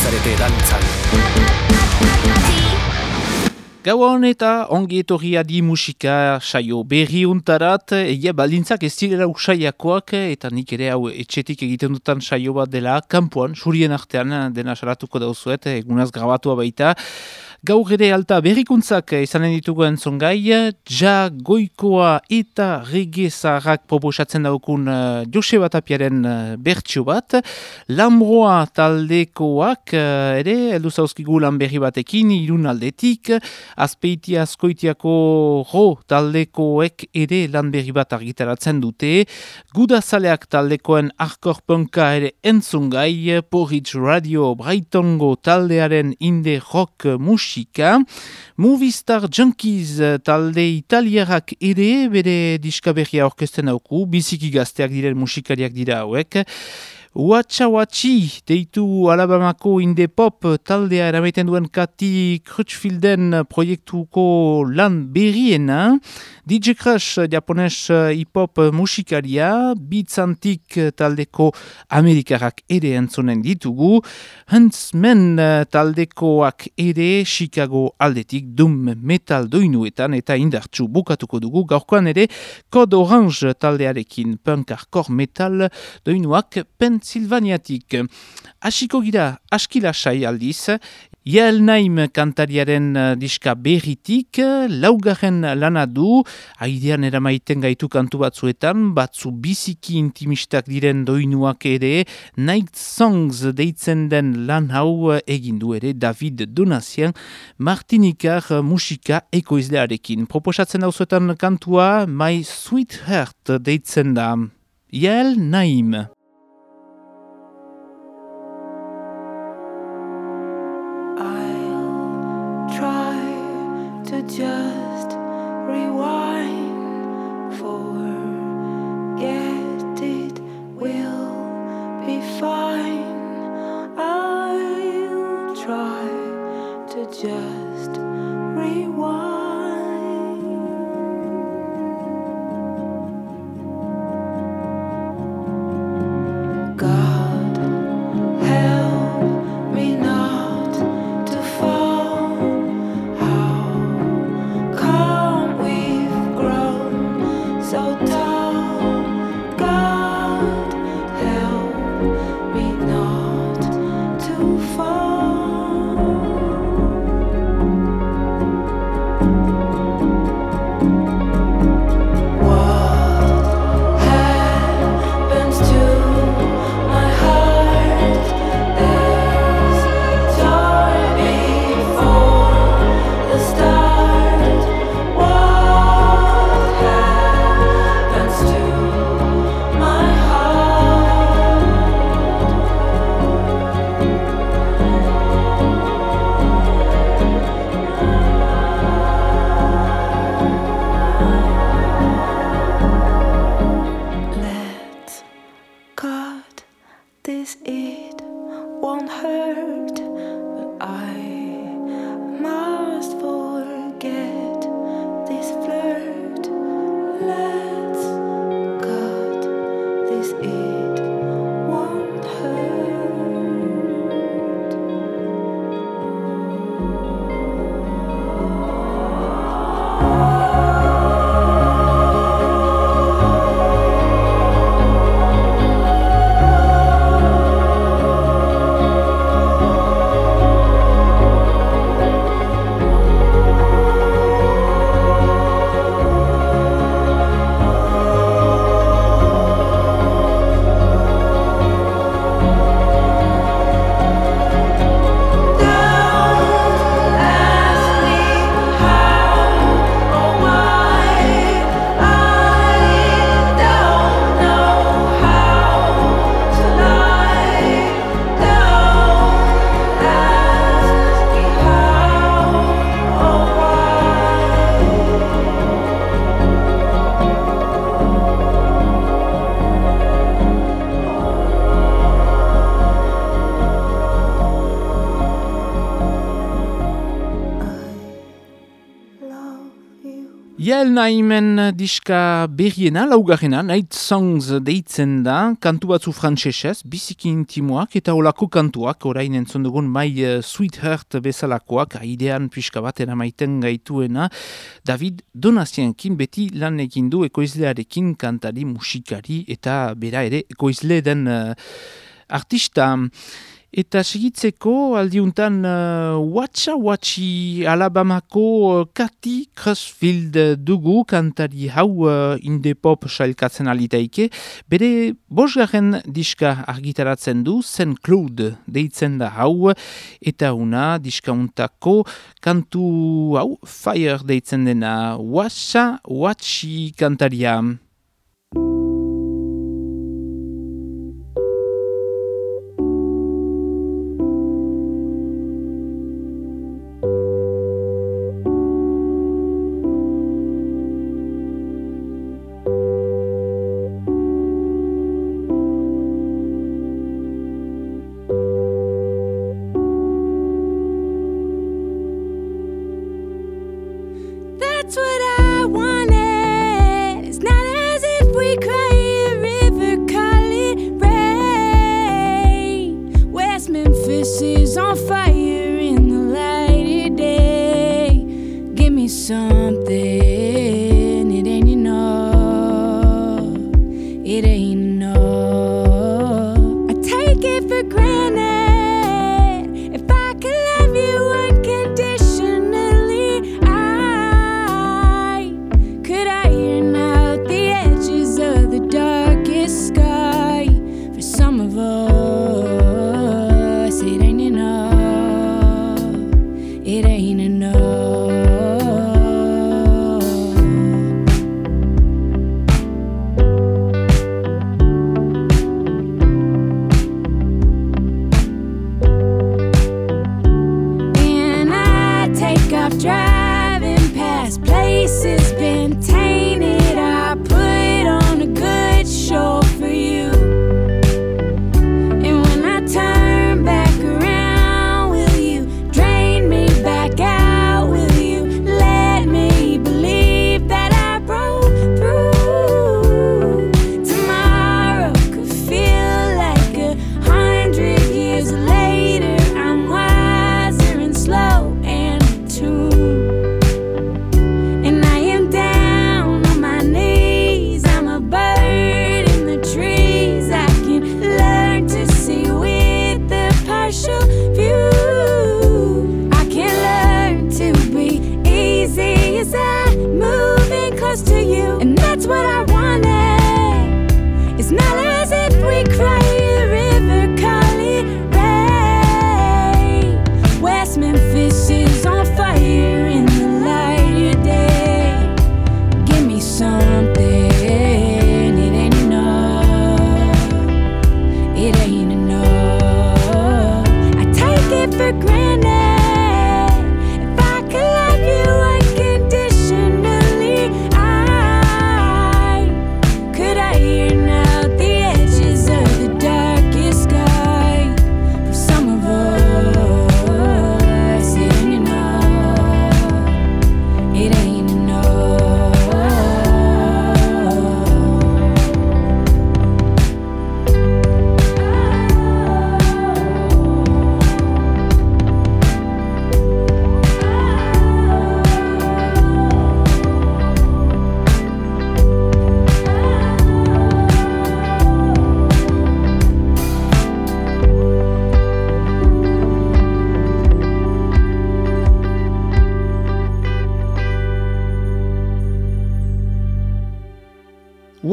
Zarete dantzan Gauan eta ongi etorria di musika saio berri untarat, egia baldintzak ez direla usaiakoak eta nik ere hau etxetik egiten dutan saio bat dela, kanpoan, surien artean dena salatuko dauzuet, egunaz grabatua baita. Gaur ere alta berrikuntzak izanen ditugu entzon gai, ja goikoa eta regezarrak proposatzen daukun uh, Joseba Tapiaren uh, bertxo bat, Lambroa taldekoak uh, ere, eldu zauzkigu lan berri batekin, irun aldetik, azpeitia azkoitiako ro taldekoek ere lan berri bat argitaratzen dute, gudazaleak taldekoen arkorponka ere entzun gai, Porridge Radio Brightongo taldearen inde rock musik musika. Movistar Junkies eh, talde italiarak ere bere diskaberria orkesten hauku, biziki gazteak diren musikariak dira hauek. Watcha Watchi, deitu Alabamako indie pop taldea eramaiten duen Kati Crutchfielden proiektuko lan berriena. DJ Crush, japones hip-hop musikaria, Beatsantik taldeko amerikarak ere entzonen ditugu. Huntsman taldekoak ere Chicago aldetik dum metal doinuetan eta indartsu bukatuko dugu. Gaurkoan ere Code Orange taldearekin punk hardcore metal doinuak pen Pensilvaniatik. Asiko gira, askila sai aldiz, Yael Naim kantariaren uh, diska berritik, laugarren lana du, haidean eramaiten gaitu kantu batzuetan, batzu biziki intimistak diren doinuak ere, Night Songs deitzen den lan hau egindu ere David Donazien, Martinikar musika ekoizlearekin. Proposatzen dauzuetan kantua, My Sweet Heart deitzen da. Yael Naim. Jael nahimen diska berriena, laugarrena, Night Songs deitzen da, kantu batzu frantsesez, biziki intimoak eta olako kantuak, orain entzon dugun mai uh, Sweetheart bezalakoak, aidean pixka bat eramaiten gaituena, David Donazienkin beti lan ekin du ekoizlearekin kantari, musikari eta bera ere ekoizle den uh, artista. Eta segitzeko aldiuntan uh, Watcha Watchi Alabamako uh, Kati Crossfield dugu kantari hau uh, inde pop sailkatzen alitaike. Bere bosgarren diska argitaratzen du, Zen Claude deitzen da hau, eta una diska untako kantu hau Fire deitzen dena Watcha Watchi kantaria.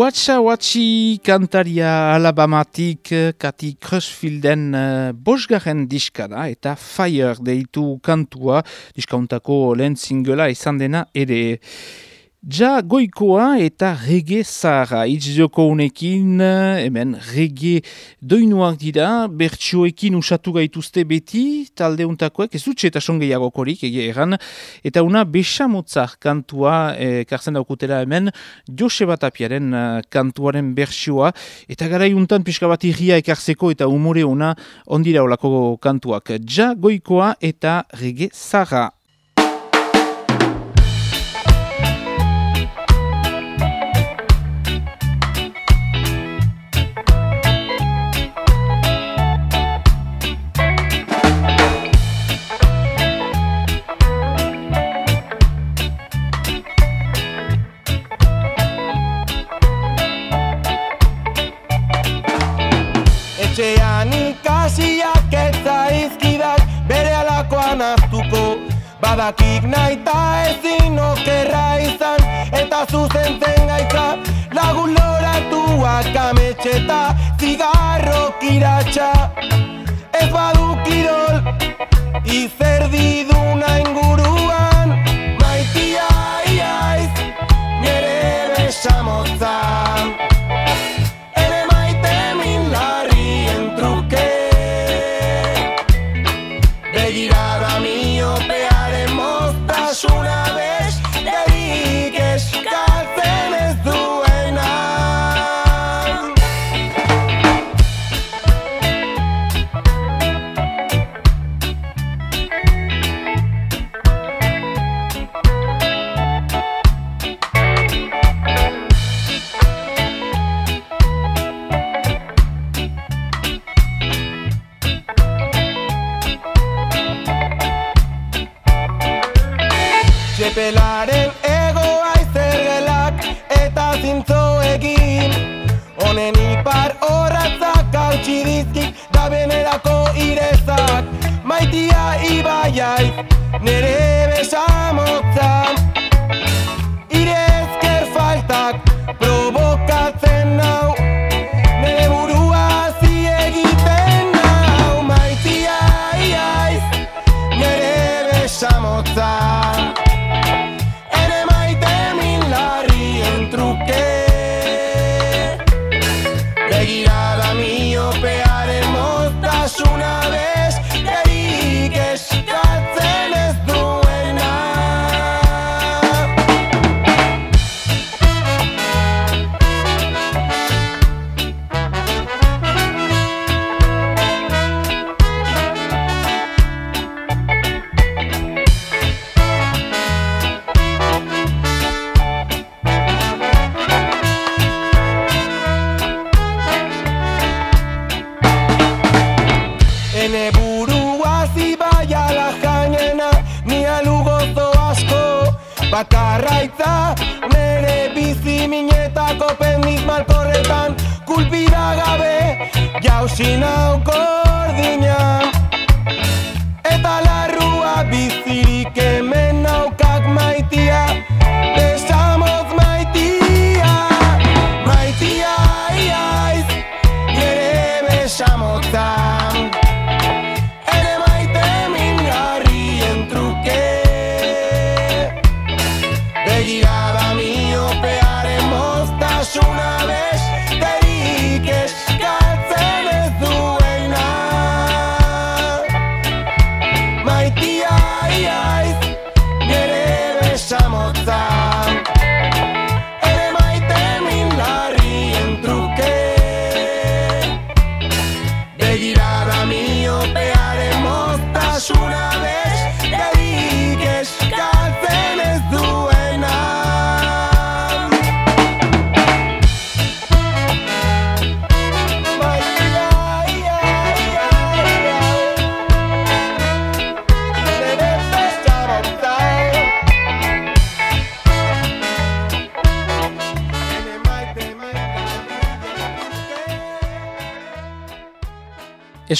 Watcha Watchi kantaria Alabamatik Kati Crushfielden uh, bosgarren diska da eta Fire deitu kantua diskauntako lehen singela izan dena ere. Ja goikoa eta rege zara itzioko unekin, eh, hemen rege doinuak dira, bertsioekin usatu gaituzte beti, talde untakoek, ez dutxe eta songeiagokorik ege eran, eta una besamotzar kantua e, karzen daukutela hemen, Joseba Tapiaren eh, kantuaren bertsioa, eta garai untan pixka bat irria ekartzeko eta umore una ondira olako kantuak. Ja goikoa eta rege zara. Ikasiak eta izkidak bere alakoan aztuko Badakik nahi ta ezin okerra izan eta zuzentzen gaitza Lagun loratuak ametxeta zigarro kiratxa Ez badu kirol izer diduna inguruan. Maitia iaiz nire besamotza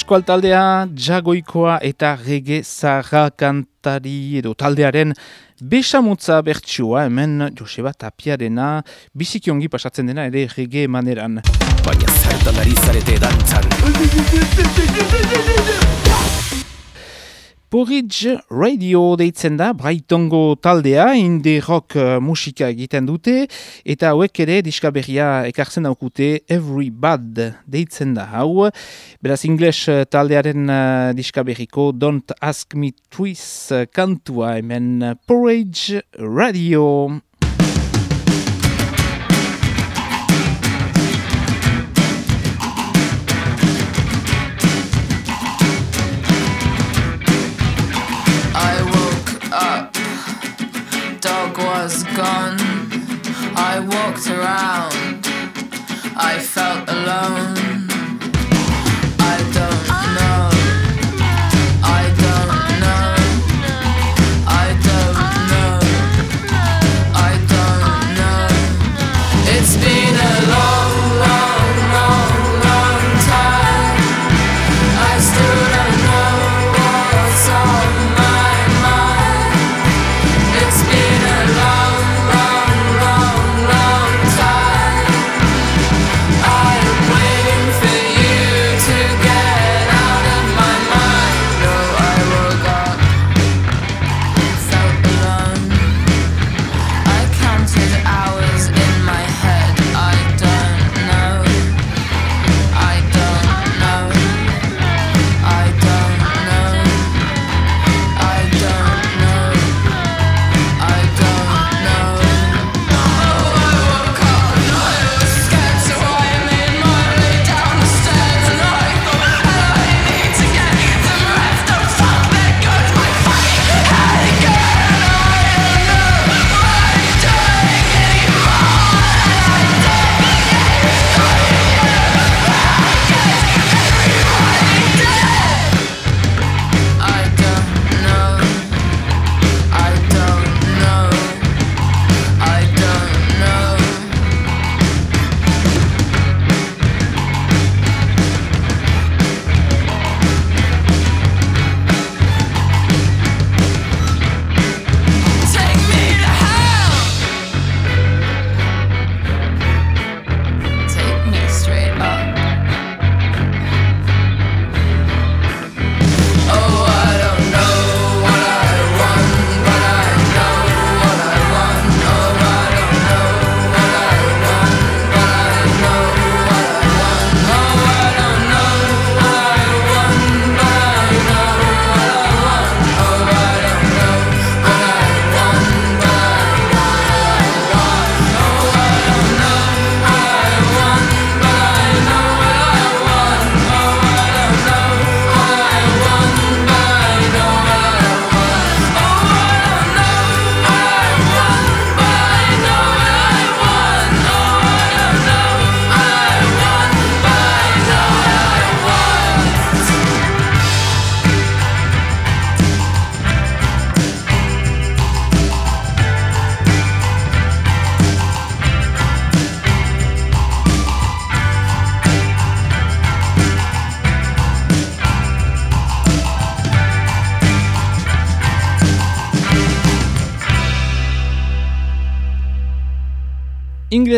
Eskual taldea, jagoikoa eta rege zarra kantari edo taldearen besamutza bertsua hemen Joseba Tapiarena bizikiongi pasatzen dena ere rege maneran. Baina zertan ari zarete dantzan Porridge Radio deitzen da, Brightongo taldea, indie rock uh, musika egiten dute, eta hauek ere diska berria ekartzen daukute Every Bad deitzen da hau. Beraz, ingles uh, taldearen uh, diska berriko Don't Ask Me Twice uh, kantua hemen Porridge Radio. Was gone. I walked around, I felt alone.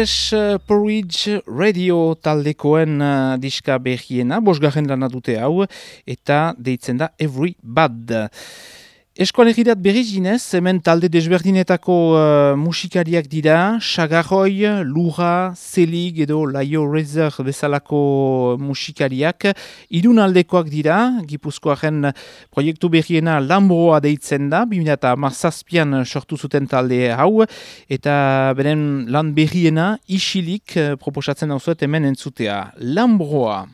English uh, Porridge Radio taldekoen uh, diska behiena, bosgarren lana dute hau, eta deitzen da Every Bad. Eskoalegirat berrizinez, hemen talde desberdinetako uh, musikariak dira, Sagarroi, Lura, Zelig edo Laio Rezer bezalako musikariak, irun aldekoak dira, Gipuzkoaren proiektu berriena Lambroa deitzen da, 2000 marzazpian sortu zuten talde hau, eta beren lan berriena isilik uh, proposatzen dauzuet hemen entzutea. Lambroa.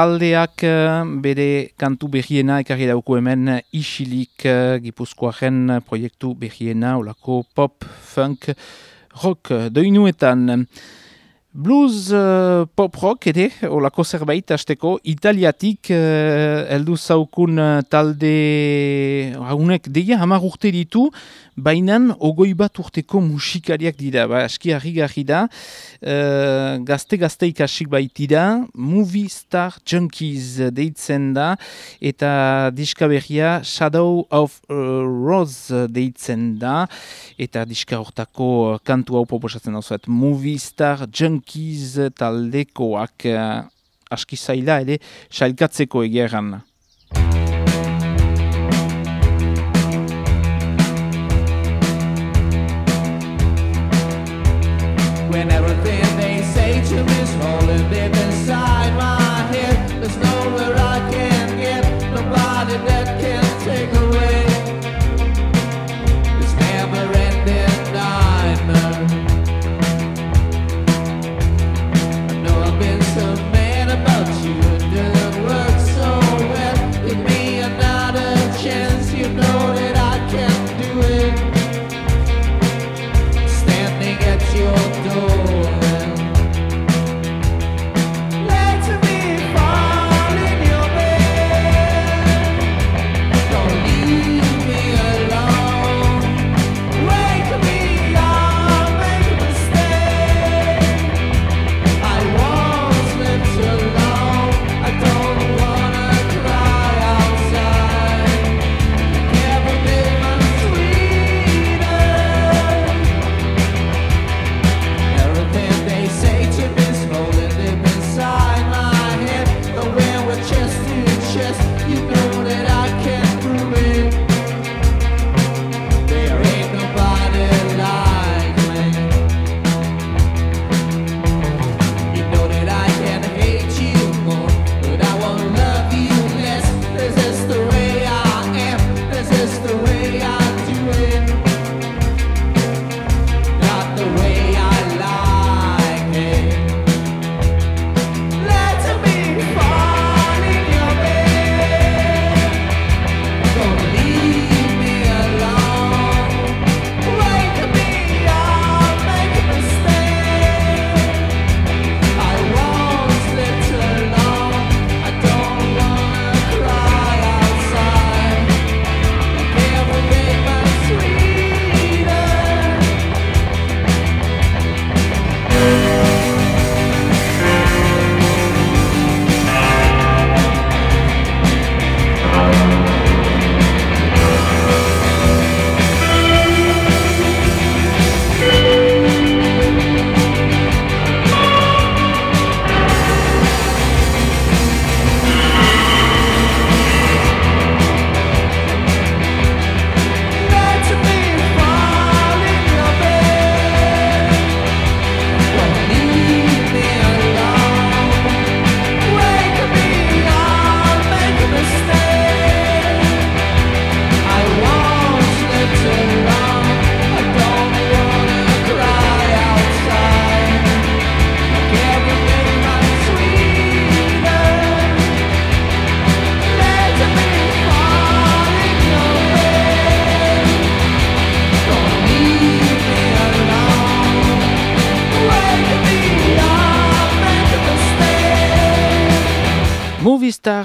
Taldeak eh, bere kantu berriena ekarri dauko hemen isilik eh, gipuzkoaren proiektu berriena olako pop, funk, rock doinuetan. Blues uh, pop rock ere, olako zerbait asteko, italiatik uh, eldu zaukun uh, talde haunek deia hamar urte ditu, bainan ogoi bat urteko musikariak dira, ba, aski harri da, gazte-gazte ikasik baitira, Movie Star Junkies deitzen da, eta diska berria Shadow of uh, Rose deitzen da, eta diska hortako uh, kantu hau proposatzen zuet, Movie Star Junkies taldekoak uh, aski zaila ere sailkatzeko egeran. When everything they say to me is deep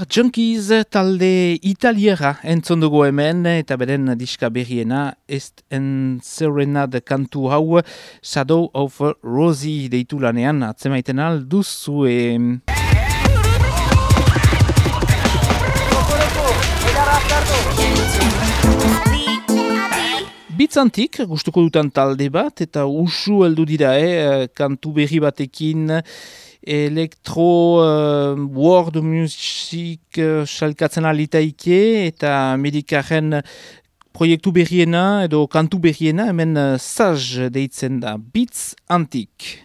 Junkies talde italiera entzon dugu hemen eta beren diska berriena est en serenade kantu hau Shadow of Rosie deitu lanean atzemaiten alduzue. Bitzantik, gustuko dutan talde bat, eta usu heldu dira, eh, kantu berri batekin, elektro uh, world music uh, salkatzen alitaike, eta medikaren proiektu berriena, edo kantu berriena, hemen uh, saj deitzen da, bitz antik.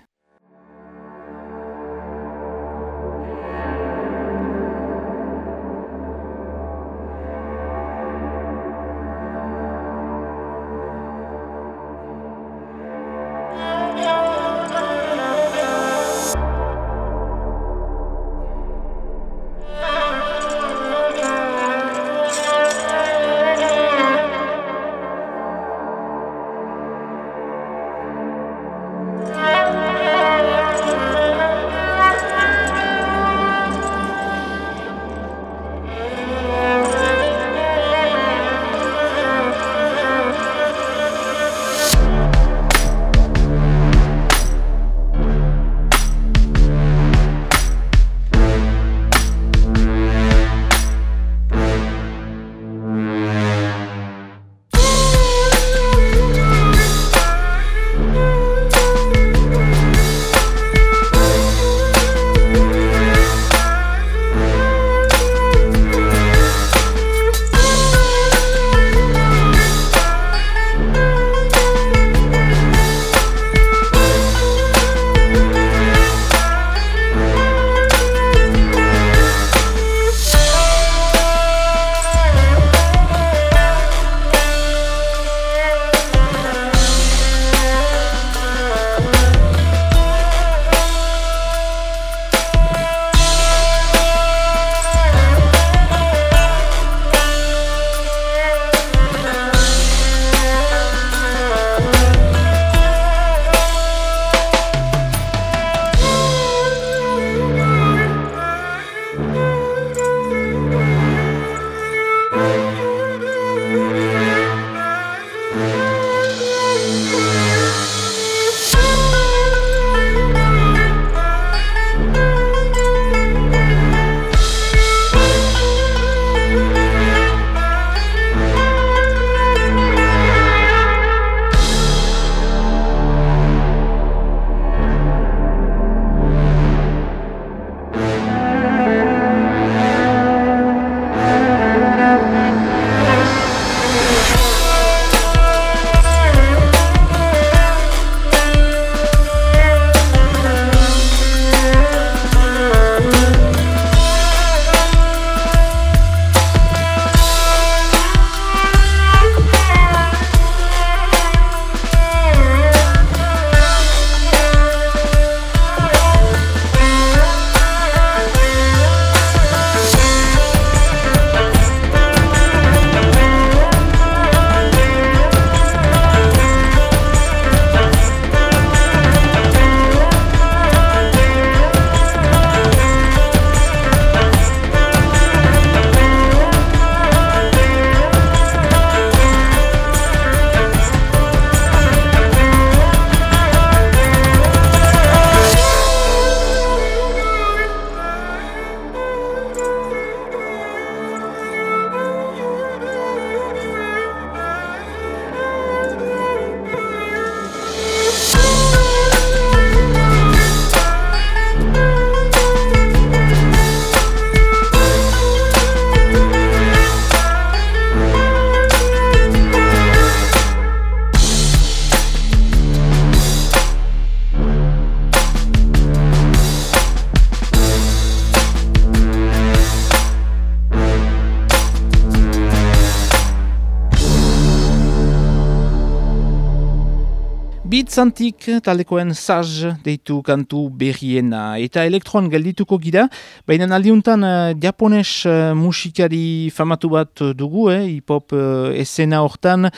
Dantzantik talekoen saz deitu kantu berriena. Eta elektroan geldituko gira, baina aldiuntan uh, japones uh, musikari famatu bat dugu, eh, hip-hop uh, esena hortan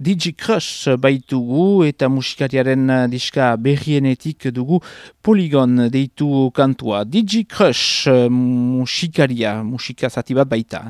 Digi Crush baitugu eta musikariaren uh, diska berrienetik dugu Polygon deitu kantua. Digi Crush uh, musikaria, musika zati bat baita.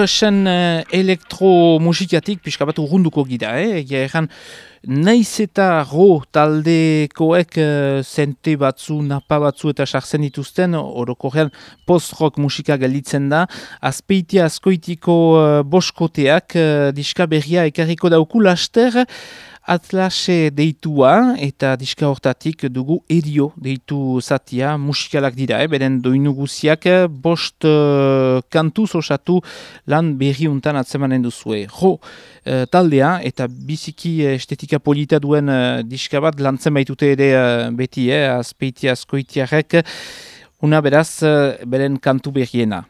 Crushen uh, elektromusikatik pixka bat urrunduko gira, eh? Egia erran, naiz eta ro taldekoek uh, zente batzu, napa batzu eta sartzen dituzten, orokorrean post-rock musika gelditzen da, azpeitia azkoitiko uh, boskoteak uh, diska berria ekarriko dauku laster, Atlase deitua eta diska hortatik dugu erio deitu zatia musikalak dira, eh? beren doinu guziak bost uh, kantuz osatu lan berri untan atzemanen duzue. Jo, uh, taldea eta biziki estetika polita duen uh, diska bat lantzen baitute ere uh, beti, eh? azpeiti azkoitiarek, una beraz uh, beren kantu berriena.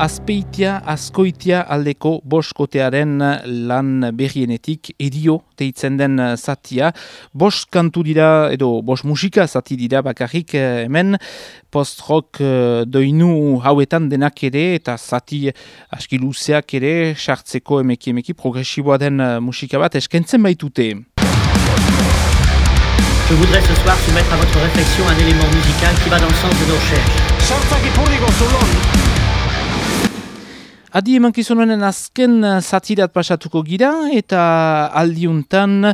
Azpeitia, azkoitia aldeko boskotearen lan berrienetik edio deitzen den zatia. Bost kantu dira, edo bost musika zati dira bakarrik eh, hemen post-rock eh, doinu hauetan denak ere eta zati aski luzeak ere sartzeko emeki emeki progresiboa den eh, musika bat eskentzen baitute. Je voudrais ce soir soumettre à votre réflexion un élément musical qui va dans le sens de nos recherches. Adi emankizunen azken eh, zatirat pasatuko gira eta aldiuntan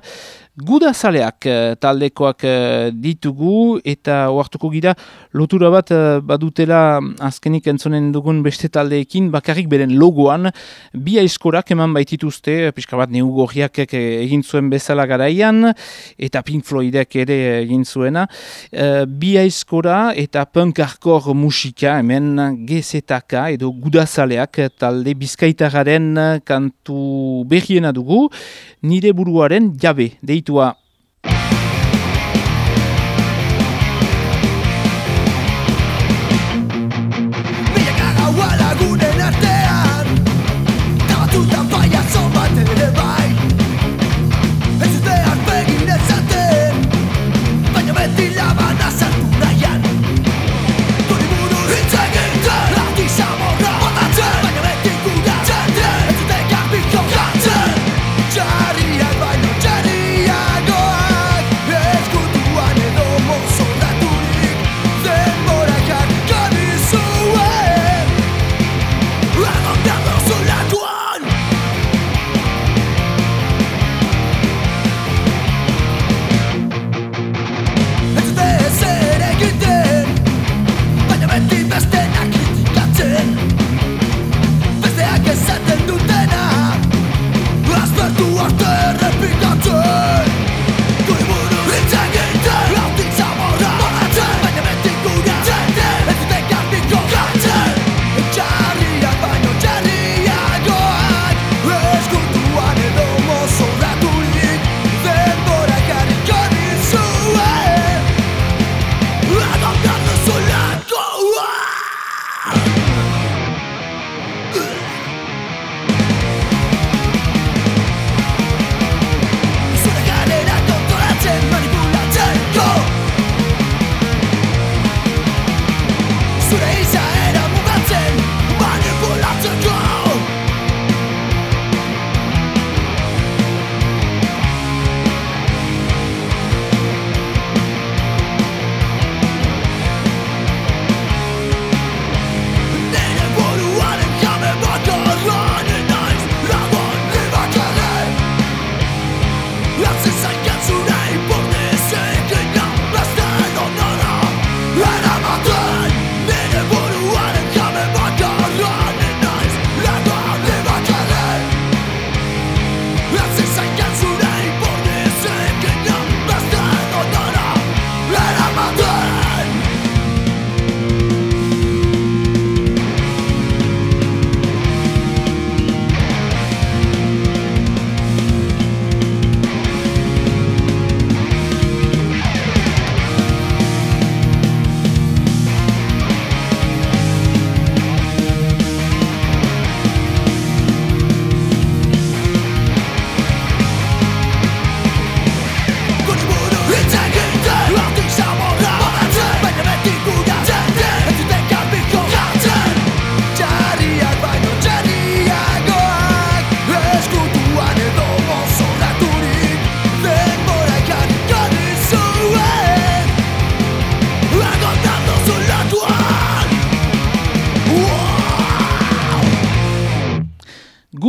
gudazaleak eh, taldekoak eh, ditugu eta oartuko gira lotura bat eh, badutela azkenik entzonen dugun beste taldeekin bakarrik beren logoan bi aizkorak eman baitituzte pixka bat neugorriak egin zuen bezala garaian eta Pink Floydek ere egin zuena bi aizkora eta punk hardcore musika hemen GZK edo gudazaleak talde bizkaitararen kantu berriena dugu nire buruaren jabe deitua. toi.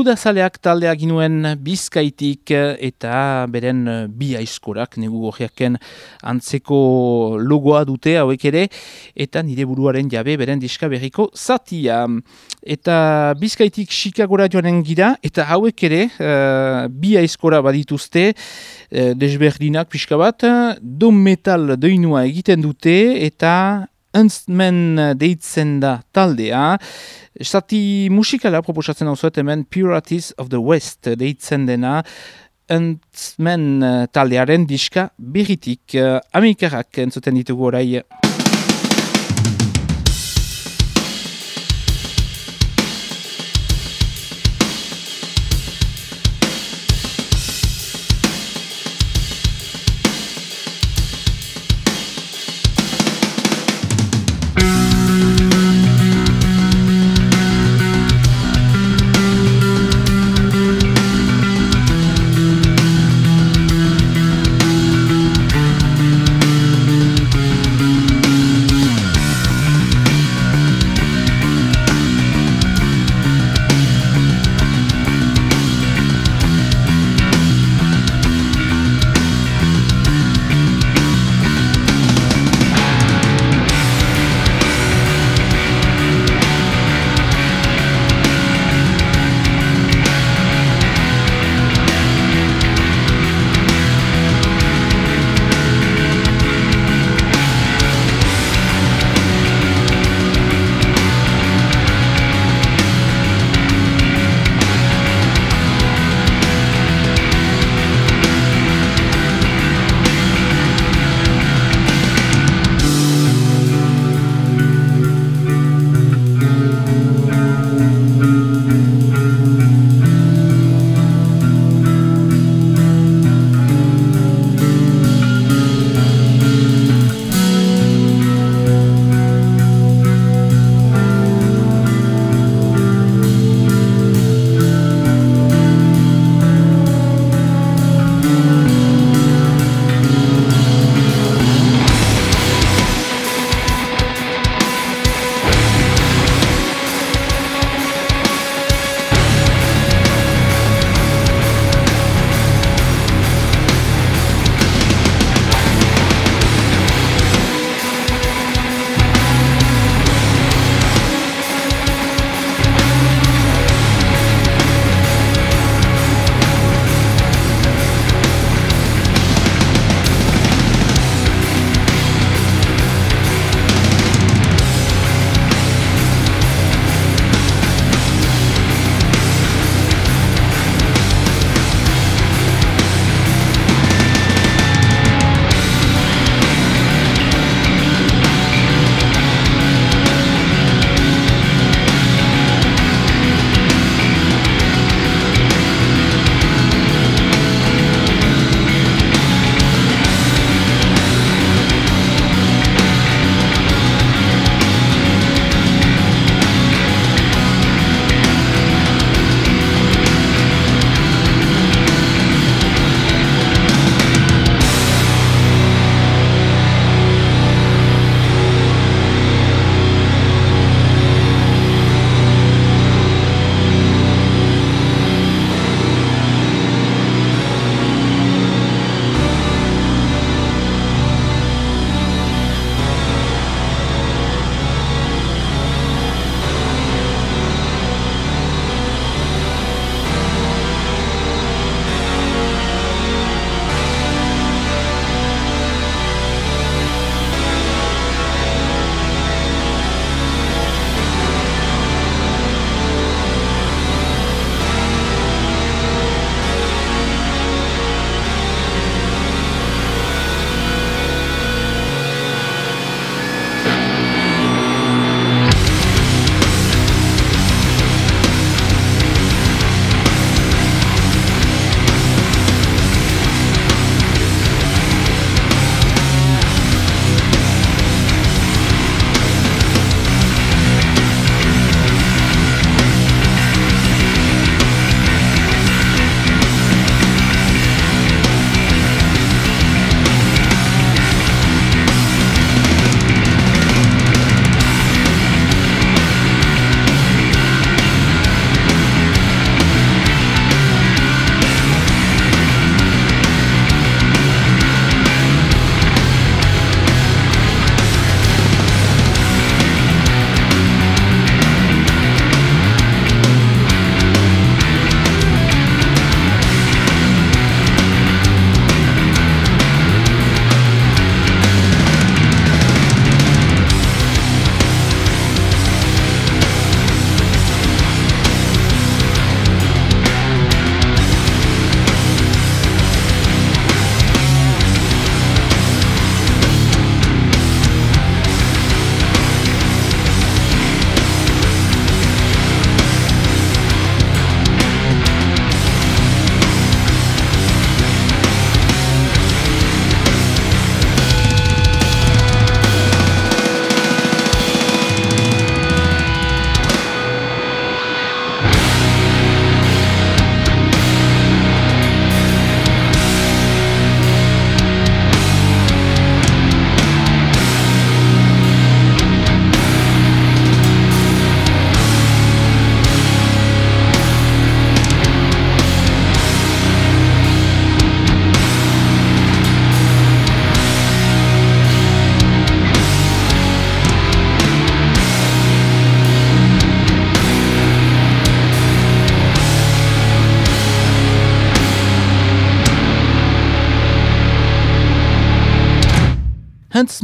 Gudazaleak taldea ginuen bizkaitik eh, eta beren eh, bi aizkorak negu gorriaken antzeko logoa dute hauek ere eta nire buruaren jabe beren diska berriko zatia. Eta bizkaitik Chicagora joanen gira eta hauek ere eh, bi aizkora badituzte eh, desberdinak pixka bat, do metal doinua egiten dute eta Huntsman deitzen da taldea. Zati musikala proposatzen hau hemen Purities of the West deitzen dena Huntsman eh, taldearen diska berritik. Uh, Amerikarrak entzuten ditugu orai.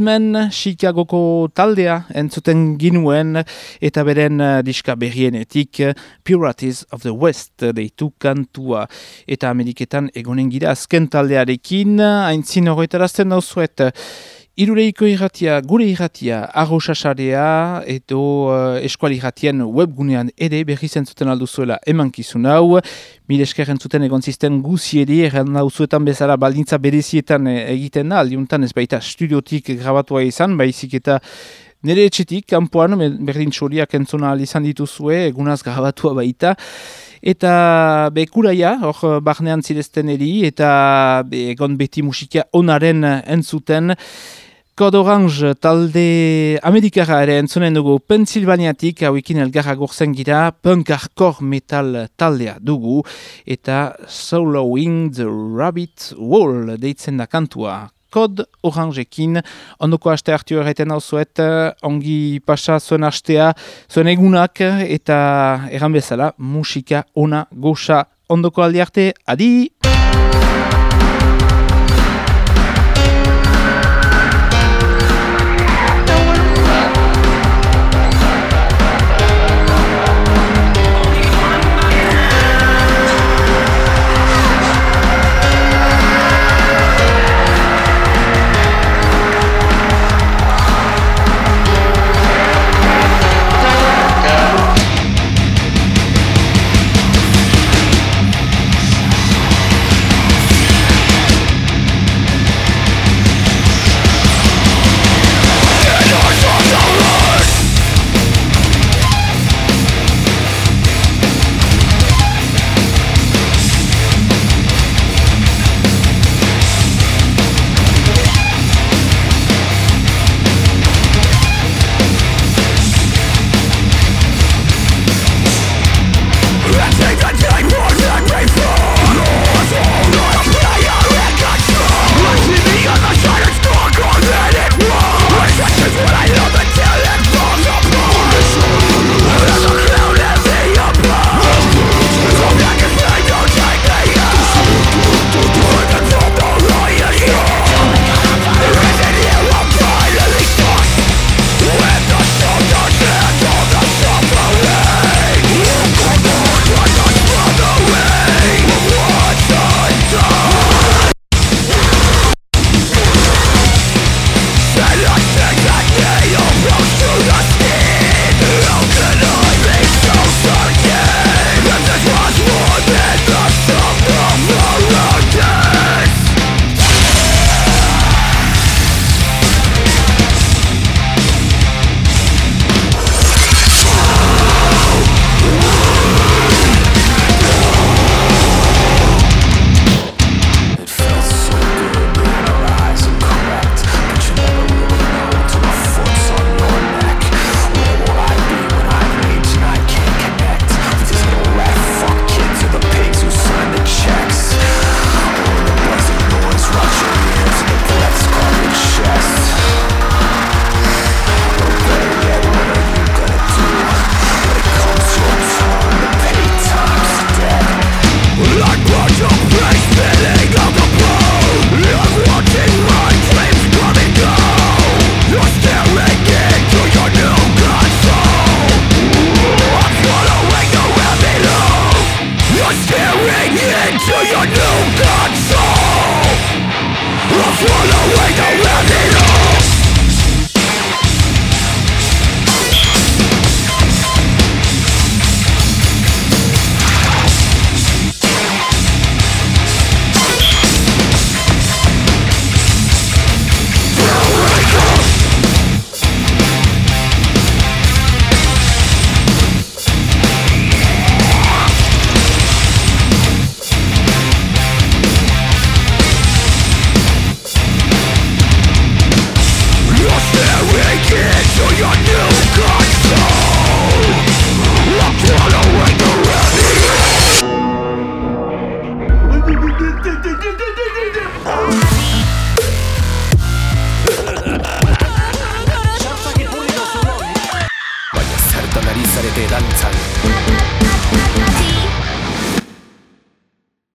Huntsman Chicagoko taldea entzuten ginuen eta beren uh, diska berrienetik uh, Pirates of the West deitu kantua. Eta Ameriketan egonen gira azken taldearekin haintzin horretarazten dauzuet Irureiko irratia, gure irratia, arroxasarea edo uh, eskuali irratien webgunean ere berri zentzuten alduzuela emankizun hau. Mil esker entzuten egon zisten guziedi, erran dauzuetan bezala baldintza berezietan eh, egiten da, aldiuntan ez baita studiotik grabatua izan, baizik eta nire etxetik, kanpoan berdin txoriak entzuna izan dituzue, egunaz grabatua baita. Eta bekuraia, hor barnean zirezten eri, eta egon beti musika onaren entzuten. Code Orange talde Amerikara ere entzunen dugu Pennsylvaniatik hauekin elgarra gorzen gira punk hardcore metal taldea dugu eta Soloing the Rabbit Wall deitzen da kantua. Code Orangeekin ondoko aste hartio erraiten hau zuet, ongi pasa zuen astea, zuen egunak eta erran bezala musika ona goxa ondoko aldi arte, adi!